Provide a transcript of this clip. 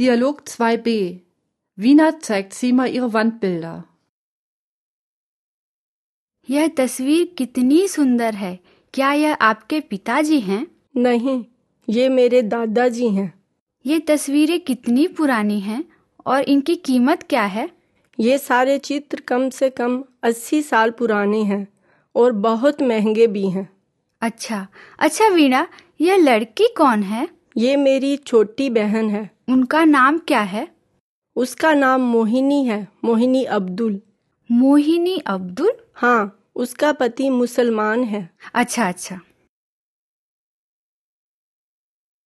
Dialog 2b. Wiener zeigt Sima ihre Wandbilder. यह तस्वीर कितनी सुंदर है। क्या यह आपके पिताजी हैं? नहीं ये मेरे दादाजी हैं। ये तस्वीरें कितनी पुरानी हैं और इनकी कीमत क्या है? ये सारे चित्र कम से कम अस्सी साल पुराने हैं और बहुत महँगे भी हैं। अच्छा अच्छा वीणा यह लड़की कौन है? ये मेरी छोटी बहन है। उनका नाम क्या है? उसका नाम मोहिनी है मोहिनी अब्दुल। मोहिनी अब्दुल? हाँ उसका पति मुसलमान है। अच्छा अच्छा।